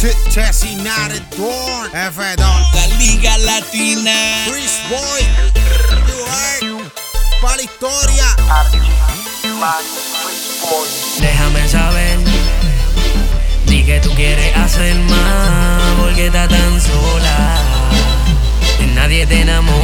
Dorn, F. Dorn. La Liga Latina. Chris Boy. Para la historia. Déjame saber. Di que tú quieres hacer más. Porque está tan sola. Nadie te enamora.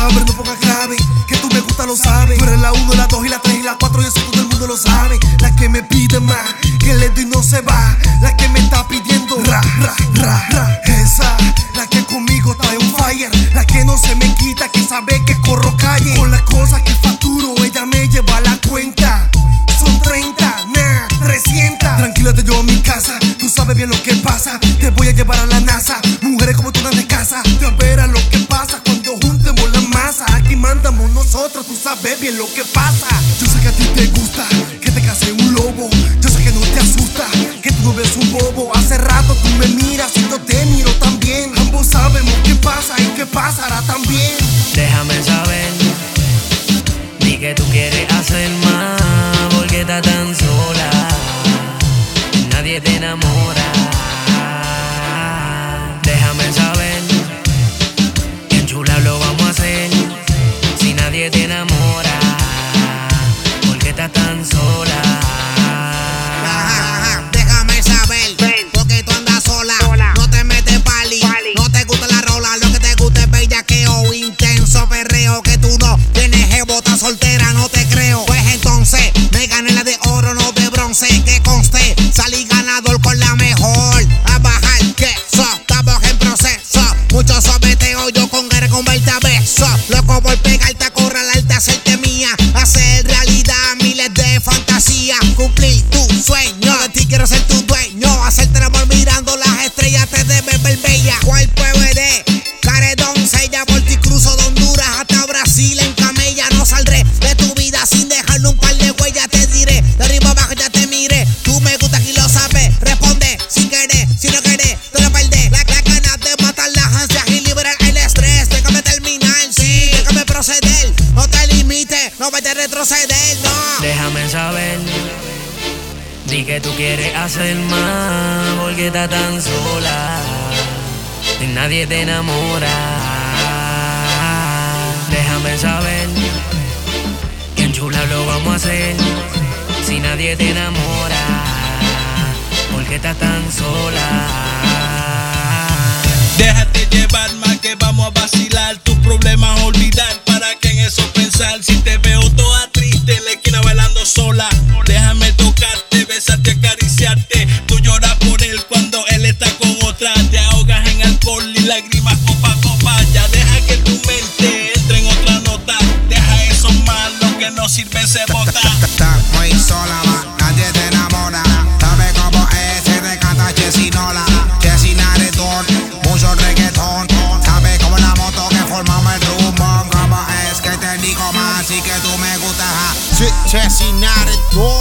no pongas grave. Que tú me gusta, lo sabes. Tú eres la 1, la 2 y la 3 y la 4. Y eso todo el mundo lo sabe. La que me pide más, que le doy no se va. La que me está pidiendo ra, ra, ra, ra. Esa, la que conmigo está en fire. La que no se me quita, que sabe que corro calle. Con las cosas que facturo, ella me lleva a la cuenta. Son 30, nah, 300. Tranquila, te llevo a mi casa. Tú sabes bien lo que pasa. Te voy a llevar a la NASA. por pegarte, acorralarte, hacerte mía. Hacer realidad miles de fantasías. Cumplir tu sueño. De ti quiero ser tu quieren saber. Di que tú quieres hacer más porque estás tan sola. Y nadie te enamora. Déjame saber que en chula lo vamos a hacer. Si nadie te enamora, porque estás tan sola. Déjate llevar más que vamos a vacilar. Chit chat, not a door.